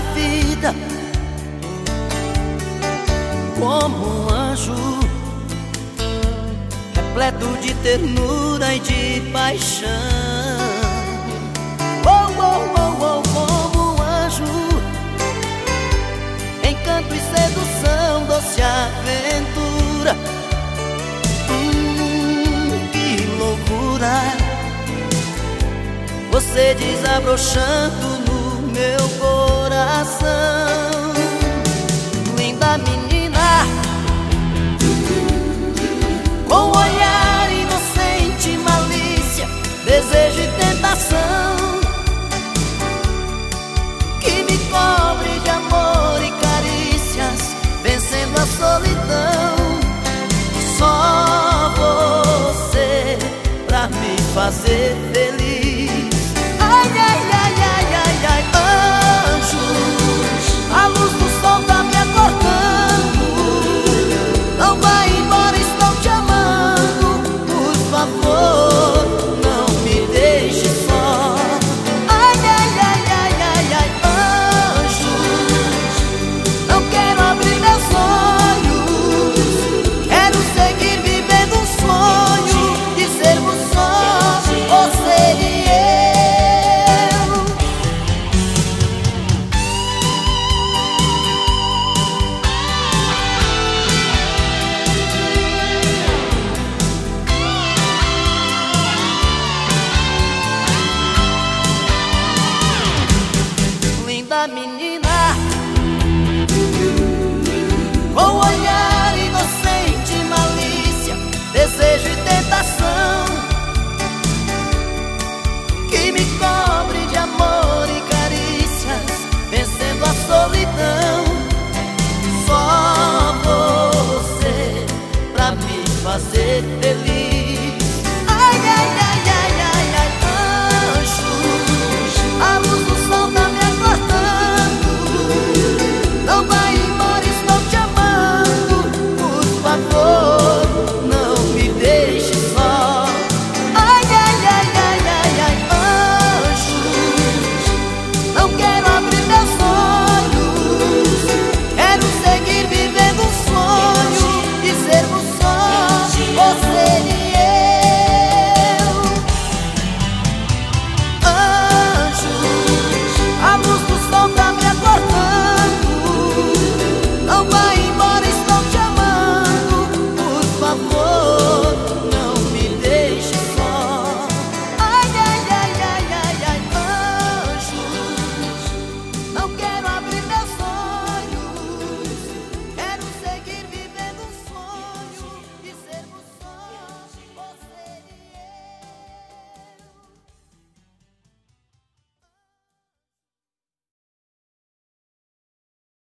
vida como um anjo, repleto de ternura e de paixão. Oh, oh, oh, oh, como um anjo, encanto e sedução, doce aventura. Hum, que loucura! Você desabrochando no meu coração. Linda menina, com olhar inocente, malícia, desejo e tentação, que me cobre de amor e carícias, vencendo a solidão. Só você pra me fazer feliz. by me